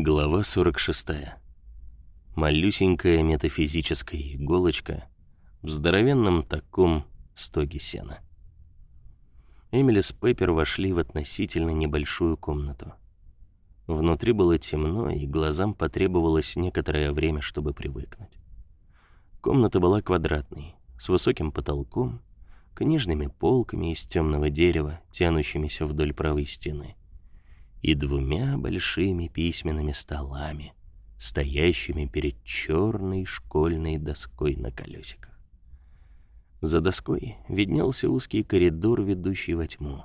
Глава 46. Малюсенькая метафизическая иголочка в здоровенном таком стоге сена. Эмили с Пеппер вошли в относительно небольшую комнату. Внутри было темно, и глазам потребовалось некоторое время, чтобы привыкнуть. Комната была квадратной, с высоким потолком, книжными полками из темного дерева, тянущимися вдоль правой стены, и двумя большими письменными столами, стоящими перед черной школьной доской на колесиках. За доской виднелся узкий коридор, ведущий во тьму.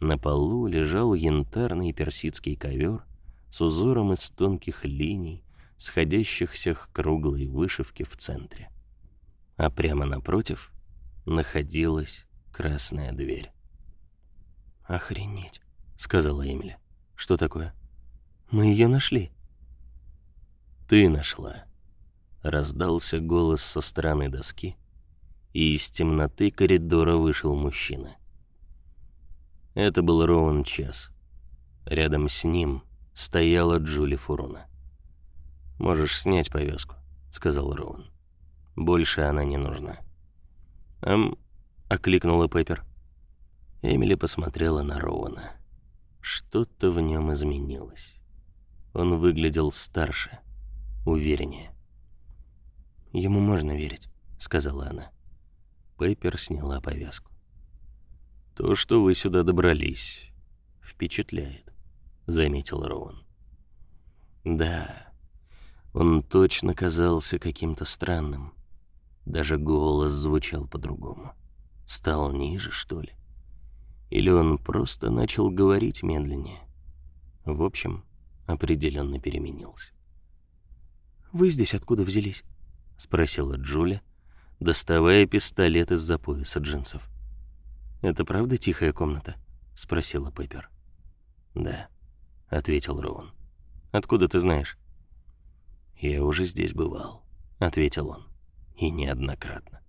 На полу лежал янтарный персидский ковер с узором из тонких линий, сходящихся к круглой вышивке в центре. А прямо напротив находилась красная дверь. «Охренеть», — сказала Эмили. «Что такое?» «Мы ее нашли». «Ты нашла», — раздался голос со стороны доски, и из темноты коридора вышел мужчина. Это был Роуэн Час. Рядом с ним стояла Джули Фуруна. «Можешь снять повязку», — сказал Роуэн. «Больше она не нужна». «Эм...» — окликнула Пеппер. Эмили посмотрела на Роуэна. Что-то в нем изменилось. Он выглядел старше, увереннее. «Ему можно верить», — сказала она. Пеппер сняла повязку. То, что вы сюда добрались, впечатляет, заметил Роуэн. Да, он точно казался каким-то странным. Даже голос звучал по-другому. Стал ниже, что ли? Или он просто начал говорить медленнее? В общем, определенно переменился. «Вы здесь откуда взялись?» — спросила Джуля, доставая пистолет из-за пояса джинсов. «Это правда тихая комната?» — спросила Пеппер. «Да», — ответил Роун. «Откуда ты знаешь?» «Я уже здесь бывал», — ответил он. «И неоднократно».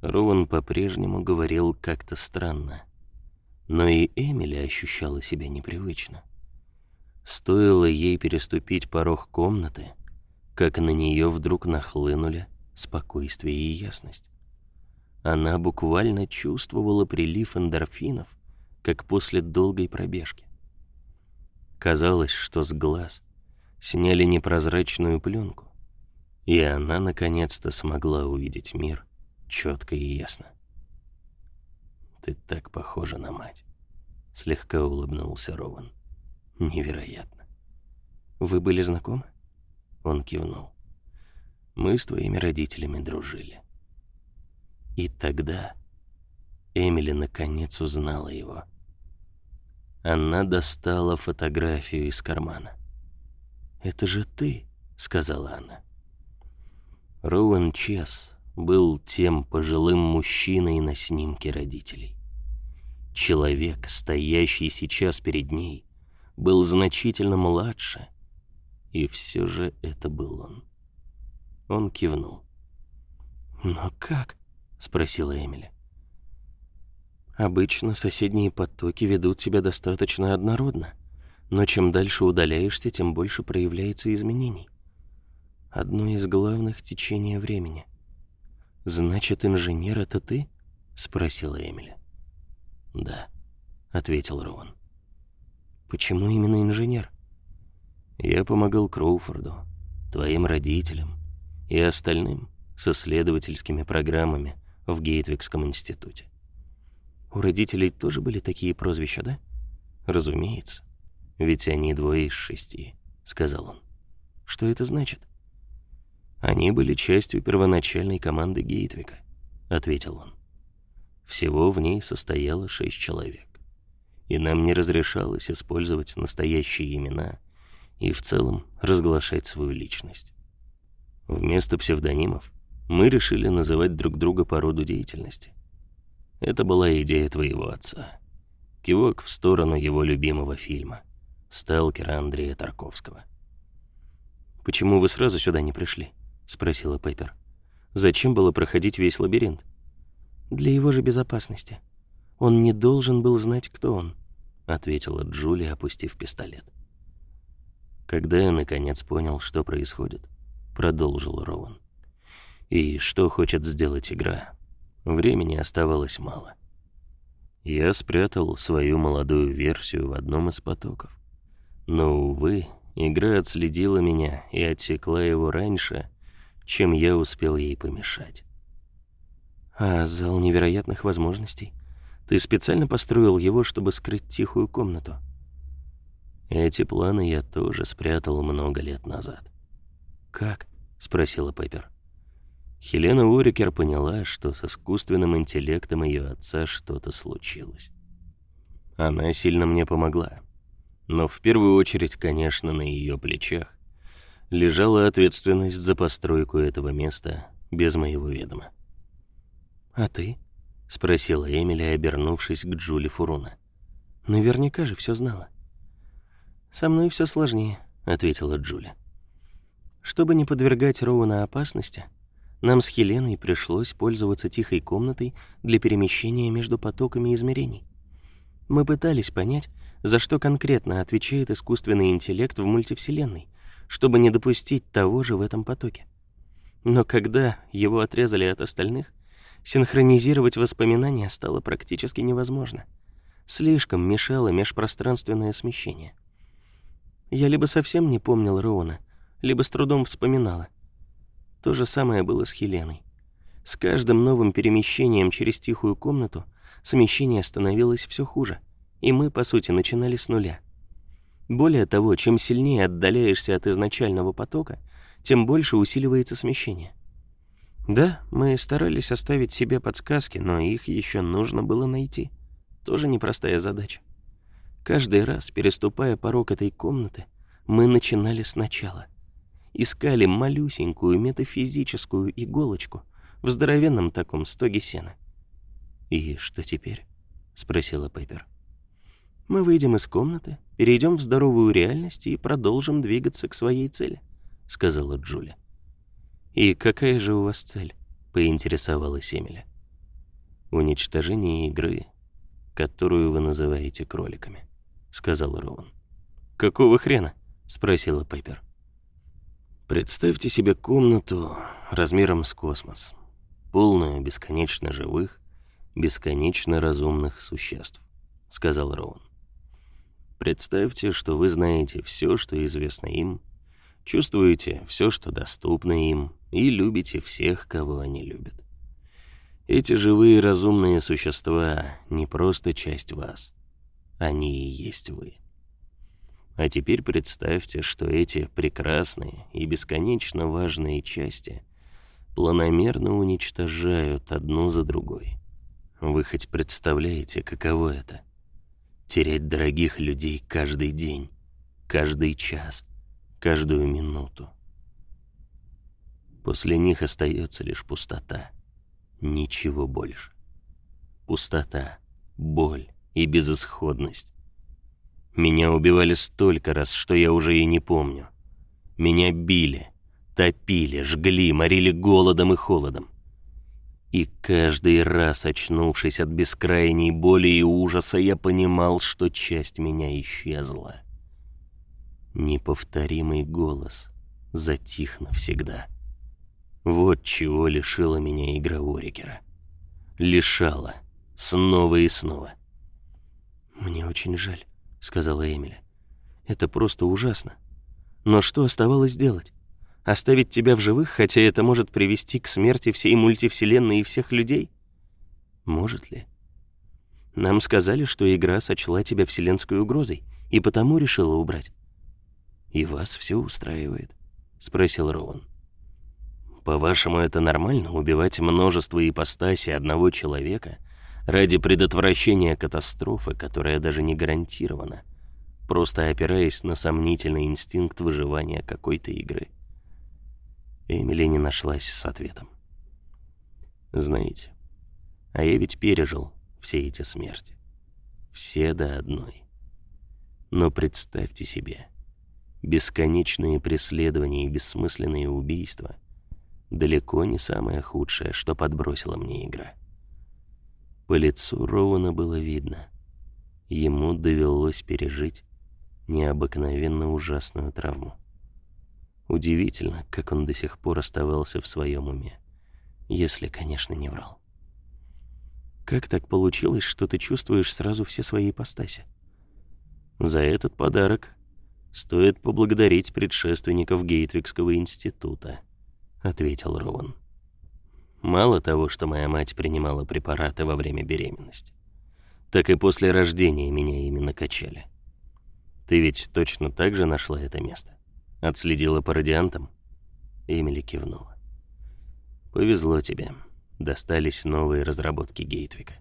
Роуэн по-прежнему говорил как-то странно. Но и Эмили ощущала себя непривычно. Стоило ей переступить порог комнаты, как на нее вдруг нахлынули спокойствие и ясность. Она буквально чувствовала прилив эндорфинов, как после долгой пробежки. Казалось, что с глаз сняли непрозрачную пленку, и она наконец-то смогла увидеть мир четко и ясно. «Ты так похожа на мать», — слегка улыбнулся Рован. «Невероятно». «Вы были знакомы?» Он кивнул. «Мы с твоими родителями дружили». И тогда Эмили наконец узнала его. Она достала фотографию из кармана. «Это же ты», — сказала она. Роуэн Чес был тем пожилым мужчиной на снимке родителей. Человек, стоящий сейчас перед ней, был значительно младше, и все же это был он. Он кивнул. «Но как?» спросила Эмили. Обычно соседние потоки ведут себя достаточно однородно, но чем дальше удаляешься, тем больше проявляется изменений. Одно из главных течения времени. Значит, инженер это ты? спросила Эмили. Да, ответил Роуэн. Почему именно инженер? Я помогал Кроуфорду, твоим родителям и остальным с исследовательскими программами в Гейтвикском институте. У родителей тоже были такие прозвища, да? Разумеется. Ведь они двое из шести, сказал он. Что это значит? Они были частью первоначальной команды Гейтвика, ответил он. Всего в ней состояло шесть человек. И нам не разрешалось использовать настоящие имена и в целом разглашать свою личность. Вместо псевдонимов мы решили называть друг друга по роду деятельности. Это была идея твоего отца. Кивок в сторону его любимого фильма «Сталкера» Андрея Тарковского. «Почему вы сразу сюда не пришли?» — спросила Пеппер. «Зачем было проходить весь лабиринт?» «Для его же безопасности. Он не должен был знать, кто он», — ответила Джулия, опустив пистолет. Когда я наконец понял, что происходит, продолжил Роуэн. И что хочет сделать игра? Времени оставалось мало. Я спрятал свою молодую версию в одном из потоков. Но, увы, игра отследила меня и отсекла его раньше, чем я успел ей помешать. А зал невероятных возможностей? Ты специально построил его, чтобы скрыть тихую комнату? Эти планы я тоже спрятал много лет назад. «Как?» — спросила Пеппер. Хелена Уорикер поняла, что с искусственным интеллектом ее отца что-то случилось. Она сильно мне помогла. Но в первую очередь, конечно, на ее плечах лежала ответственность за постройку этого места без моего ведома. «А ты?» — спросила Эмили, обернувшись к Джули Фуруна. «Наверняка же все знала». «Со мной все сложнее», — ответила Джули. «Чтобы не подвергать Роуна опасности, нам с Хеленой пришлось пользоваться тихой комнатой для перемещения между потоками измерений. Мы пытались понять, за что конкретно отвечает искусственный интеллект в мультивселенной, чтобы не допустить того же в этом потоке. Но когда его отрезали от остальных, синхронизировать воспоминания стало практически невозможно. Слишком мешало межпространственное смещение. Я либо совсем не помнил Роуна, либо с трудом вспоминала. То же самое было с Хеленой. С каждым новым перемещением через тихую комнату смещение становилось все хуже, и мы, по сути, начинали с нуля. Более того, чем сильнее отдаляешься от изначального потока, тем больше усиливается смещение. Да, мы старались оставить себе подсказки, но их еще нужно было найти. Тоже непростая задача. Каждый раз, переступая порог этой комнаты, мы начинали сначала. Искали малюсенькую метафизическую иголочку в здоровенном таком стоге сена. «И что теперь?» — спросила Пеппер. «Мы выйдем из комнаты, перейдем в здоровую реальность и продолжим двигаться к своей цели», — сказала Джули. «И какая же у вас цель?» — поинтересовалась Эмили. «Уничтожение игры, которую вы называете кроликами» сказал Роуэн. «Какого хрена?» — спросила Пеппер. «Представьте себе комнату размером с космос, полную бесконечно живых, бесконечно разумных существ», — сказал Роуэн. «Представьте, что вы знаете все, что известно им, чувствуете все, что доступно им, и любите всех, кого они любят. Эти живые разумные существа не просто часть вас. Они и есть вы. А теперь представьте, что эти прекрасные и бесконечно важные части планомерно уничтожают одну за другой. Вы хоть представляете, каково это? Терять дорогих людей каждый день, каждый час, каждую минуту. После них остается лишь пустота. Ничего больше. Пустота, боль, и безысходность. Меня убивали столько раз, что я уже и не помню. Меня били, топили, жгли, морили голодом и холодом. И каждый раз, очнувшись от бескрайней боли и ужаса, я понимал, что часть меня исчезла. Неповторимый голос затих навсегда. Вот чего лишила меня игра Орикера. Лишала снова и снова. «Мне очень жаль», — сказала Эмили. «Это просто ужасно. Но что оставалось делать? Оставить тебя в живых, хотя это может привести к смерти всей мультивселенной и всех людей? Может ли? Нам сказали, что игра сочла тебя вселенской угрозой, и потому решила убрать. «И вас все устраивает?» — спросил Роуэн. «По-вашему, это нормально — убивать множество ипостасей одного человека — ради предотвращения катастрофы, которая даже не гарантирована, просто опираясь на сомнительный инстинкт выживания какой-то игры. Эмили не нашлась с ответом. Знаете, а я ведь пережил все эти смерти. Все до одной. Но представьте себе, бесконечные преследования и бессмысленные убийства далеко не самое худшее, что подбросила мне игра. По лицу Роуна было видно. Ему довелось пережить необыкновенно ужасную травму. Удивительно, как он до сих пор оставался в своем уме, если, конечно, не врал. Как так получилось, что ты чувствуешь сразу все свои ипостаси? За этот подарок стоит поблагодарить предшественников Гейтвикского института, ответил Роwan. Мало того, что моя мать принимала препараты во время беременности, так и после рождения меня именно качали. Ты ведь точно так же нашла это место? Отследила по радиантам? Эмили кивнула. Повезло тебе. Достались новые разработки Гейтвика.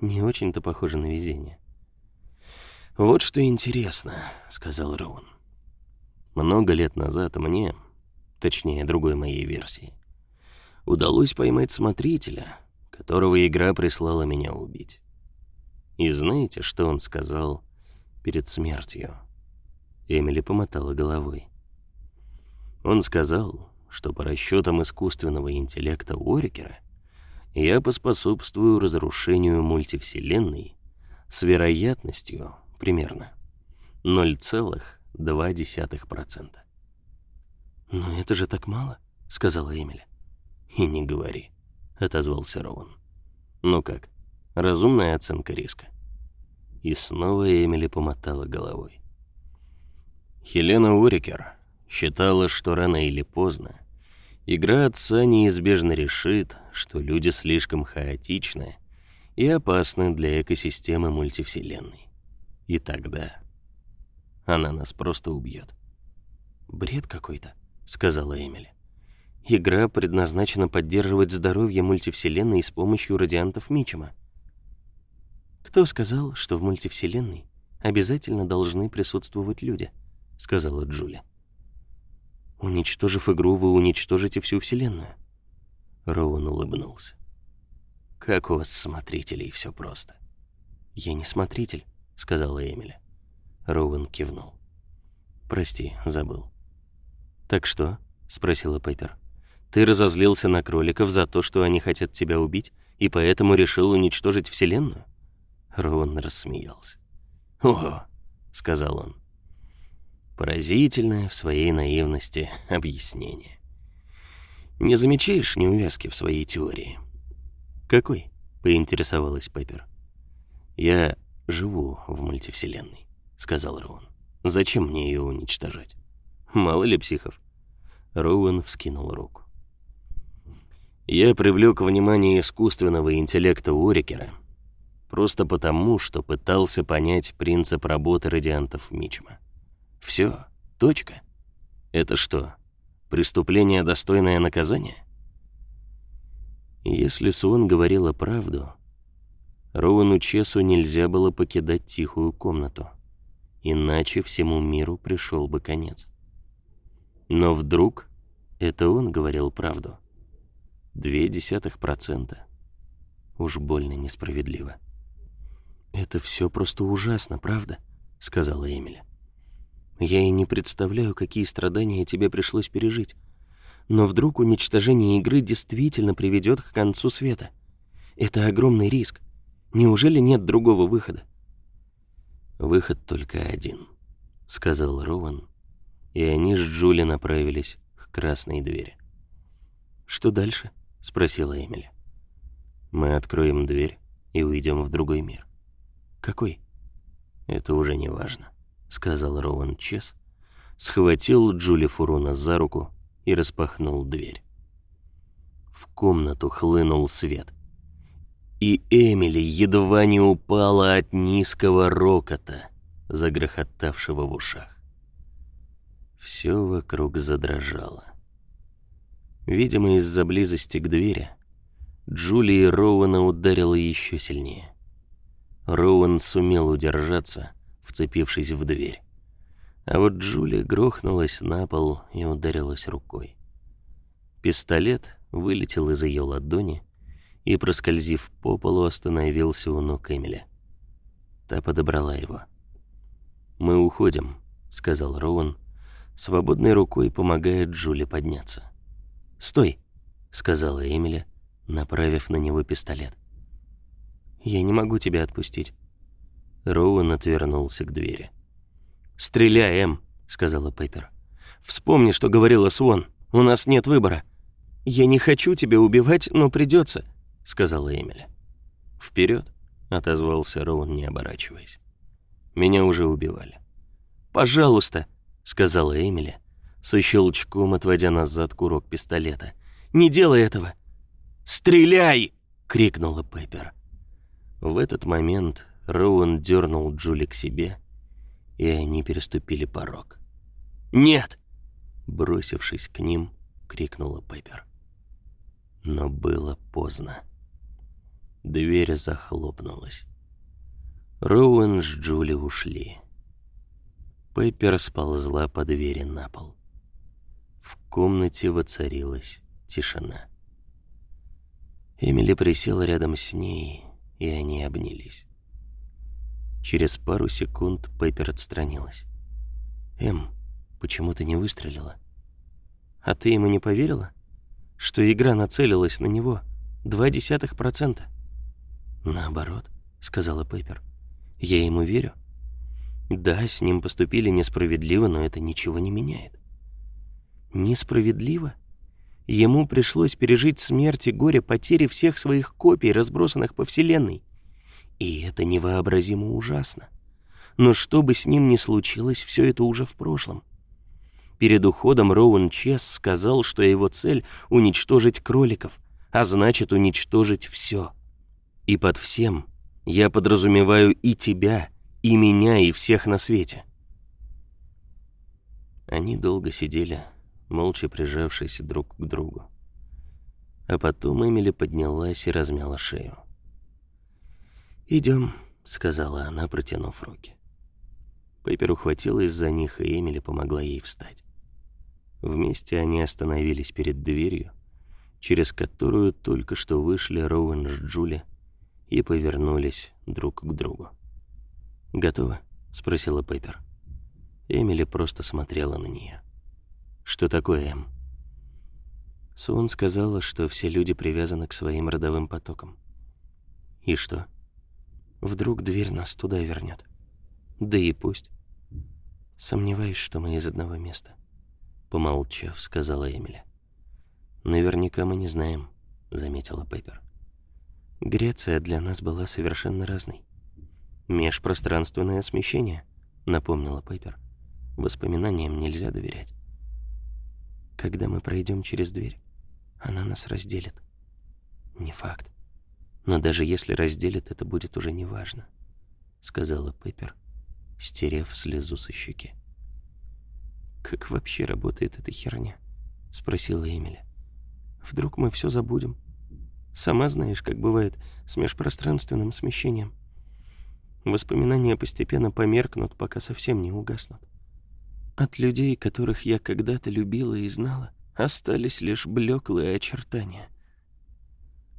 Не очень-то похоже на везение. Вот что интересно, сказал Роун. Много лет назад мне, точнее другой моей версии, удалось поймать смотрителя, которого игра прислала меня убить. И знаете, что он сказал перед смертью? Эмили помотала головой. Он сказал, что по расчетам искусственного интеллекта Уорикера я поспособствую разрушению мультивселенной с вероятностью примерно 0,2%. «Но это же так мало», — сказала Эмили. «И не говори», — отозвался Роуэн. «Ну как, разумная оценка риска?» И снова Эмили помотала головой. Хелена Уорикер считала, что рано или поздно Игра отца неизбежно решит, что люди слишком хаотичны и опасны для экосистемы мультивселенной. И тогда она нас просто убьет. «Бред какой-то», — сказала Эмили. «Игра предназначена поддерживать здоровье мультивселенной с помощью радиантов Мичема». «Кто сказал, что в мультивселенной обязательно должны присутствовать люди?» — сказала Джули. Уничтожив игру, вы уничтожите всю вселенную. Роуэн улыбнулся. Как у вас смотрителей все просто. Я не смотритель, сказала Эмили. Роуэн кивнул. Прости, забыл. Так что? спросила Пеппер. Ты разозлился на кроликов за то, что они хотят тебя убить, и поэтому решил уничтожить вселенную? Роуэн рассмеялся. "Ого", сказал он. Поразительное в своей наивности объяснение. Не замечаешь неувязки в своей теории? Какой? поинтересовалась Пеппер. Я живу в мультивселенной, сказал Роуэн. Зачем мне ее уничтожать? Мало ли психов. Роуэн вскинул руку. Я привлек внимание искусственного интеллекта Уорикера просто потому, что пытался понять принцип работы радиантов Мичма. Все, точка. Это что, преступление, достойное наказания? Если Суон говорила правду, Роуэну Чесу нельзя было покидать тихую комнату, иначе всему миру пришел бы конец. Но вдруг это он говорил правду. Две десятых процента. Уж больно несправедливо. «Это все просто ужасно, правда?» — сказала Эмили. Я и не представляю, какие страдания тебе пришлось пережить. Но вдруг уничтожение игры действительно приведет к концу света. Это огромный риск. Неужели нет другого выхода? Выход только один, сказал Роуэн, и они с Джули направились к красной двери. Что дальше? спросила Эмили. Мы откроем дверь и уйдем в другой мир. Какой? Это уже не важно. — сказал Роуэн Чес, схватил Джули Фурона за руку и распахнул дверь. В комнату хлынул свет. И Эмили едва не упала от низкого рокота, загрохотавшего в ушах. Все вокруг задрожало. Видимо, из-за близости к двери Джули и Роуэна ударила еще сильнее. Роуэн сумел удержаться, вцепившись в дверь. А вот Джулия грохнулась на пол и ударилась рукой. Пистолет вылетел из ее ладони и, проскользив по полу, остановился у ног Эмили. Та подобрала его. «Мы уходим», — сказал Роуэн, свободной рукой помогая Джули подняться. «Стой», — сказала Эмили, направив на него пистолет. «Я не могу тебя отпустить». Роуэн отвернулся к двери. «Стреляй, Эм», — сказала Пеппер. «Вспомни, что говорила Свон. У нас нет выбора». «Я не хочу тебя убивать, но придется», — сказала Эмили. Вперед, отозвался Роуэн, не оборачиваясь. «Меня уже убивали». «Пожалуйста», — сказала Эмили, со щелчком отводя назад курок пистолета. «Не делай этого!» «Стреляй!» — крикнула Пеппер. В этот момент Роуэн дернул Джули к себе, и они переступили порог. «Нет!» Бросившись к ним, крикнула Пеппер. Но было поздно. Дверь захлопнулась. Роуэн с Джули ушли. Пеппер сползла по двери на пол. В комнате воцарилась тишина. Эмили присела рядом с ней, и они обнялись. Через пару секунд Пеппер отстранилась. «Эм, почему ты не выстрелила? А ты ему не поверила? Что игра нацелилась на него? Два десятых процента?» «Наоборот», — сказала Пеппер. «Я ему верю. Да, с ним поступили несправедливо, но это ничего не меняет». «Несправедливо?» Ему пришлось пережить смерть и горе потери всех своих копий, разбросанных по Вселенной. И это невообразимо ужасно. Но что бы с ним ни случилось, все это уже в прошлом. Перед уходом Роуэн Чес сказал, что его цель — уничтожить кроликов, а значит, уничтожить все. И под всем я подразумеваю и тебя, и меня, и всех на свете. Они долго сидели, молча прижавшись друг к другу. А потом Эмили поднялась и размяла шею. «Идем», — сказала она, протянув руки. Пеппер ухватилась за них, и Эмили помогла ей встать. Вместе они остановились перед дверью, через которую только что вышли Роуэн с Джули и повернулись друг к другу. «Готово?» — спросила Пеппер. Эмили просто смотрела на нее. «Что такое, Эм?» Суон сказала, что все люди привязаны к своим родовым потокам. «И что?» Вдруг дверь нас туда вернет. Да и пусть. Сомневаюсь, что мы из одного места. Помолчав, сказала Эмили. Наверняка мы не знаем, заметила Пеппер. Греция для нас была совершенно разной. Межпространственное смещение, напомнила Пеппер. Воспоминаниям нельзя доверять. Когда мы пройдем через дверь, она нас разделит. Не факт. Но даже если разделят, это будет уже неважно, сказала Пеппер, стерев слезу со щеки. Как вообще работает эта херня? спросила Эмили. Вдруг мы все забудем? Сама знаешь, как бывает с межпространственным смещением. Воспоминания постепенно померкнут, пока совсем не угаснут. От людей, которых я когда-то любила и знала, остались лишь блеклые очертания.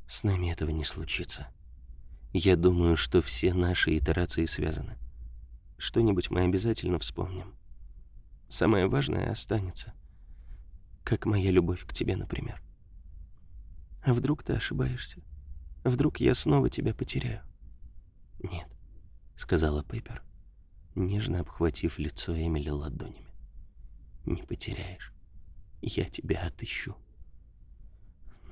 С нами этого не случится. Я думаю, что все наши итерации связаны. Что-нибудь мы обязательно вспомним. Самое важное останется. Как моя любовь к тебе, например. А вдруг ты ошибаешься? Вдруг я снова тебя потеряю? Нет, сказала Пеппер, нежно обхватив лицо Эмили ладонями. Не потеряешь. Я тебя отыщу.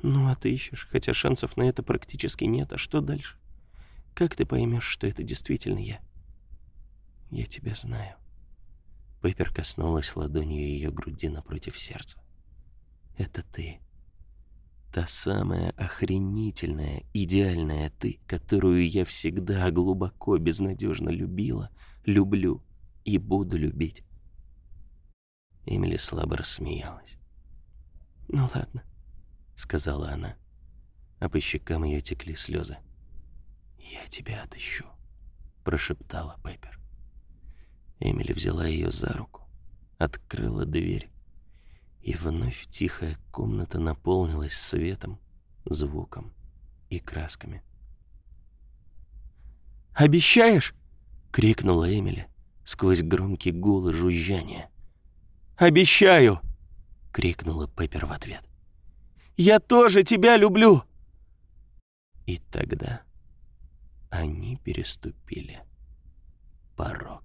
Ну, а ты ищешь, хотя шансов на это практически нет. А что дальше? Как ты поймешь, что это действительно я? Я тебя знаю. Пеппер коснулась ладонью ее груди напротив сердца. Это ты. Та самая охренительная, идеальная ты, которую я всегда глубоко, безнадежно любила, люблю и буду любить. Эмили слабо рассмеялась. Ну ладно. — сказала она, а по щекам ее текли слезы. «Я тебя отыщу», — прошептала Пеппер. Эмили взяла ее за руку, открыла дверь, и вновь тихая комната наполнилась светом, звуком и красками. «Обещаешь?» — крикнула Эмили сквозь громкий гул и жужжание. «Обещаю!» — крикнула Пеппер в ответ. Я тоже тебя люблю!» И тогда они переступили порог.